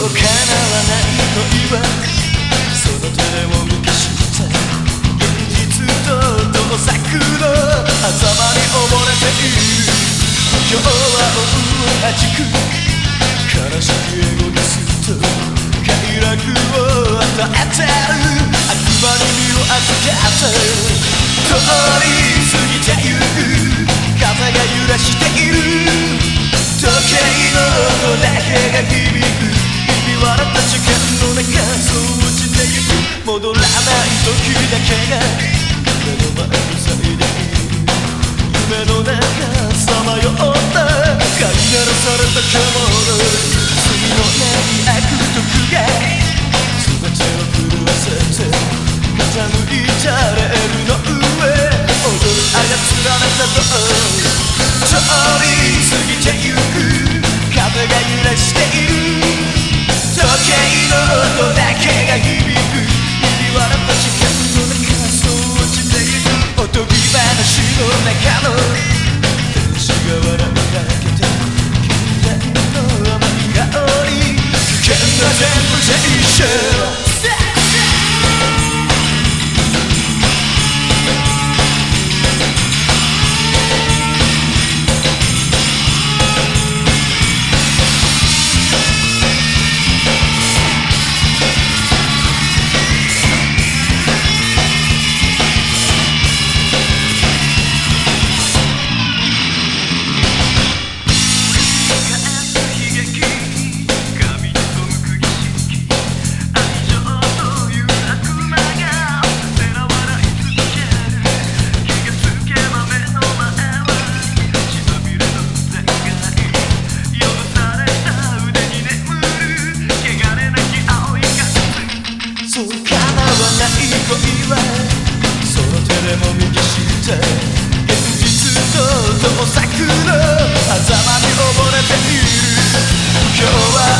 叶わない恋はその手でも昔した現実と盗作の狭間に溺れている。今日は大はじく悲しきエゴイスト快楽を与えてる悪魔に身を預けて通り過ぎてゆくひび割れた。時間の中そう落ちてゆく戻らない時だけが目の前に咲いて夢の中さまよった飼いならされた獣罪のない悪徳が全部全一盗作の狭間に溺れている。今日は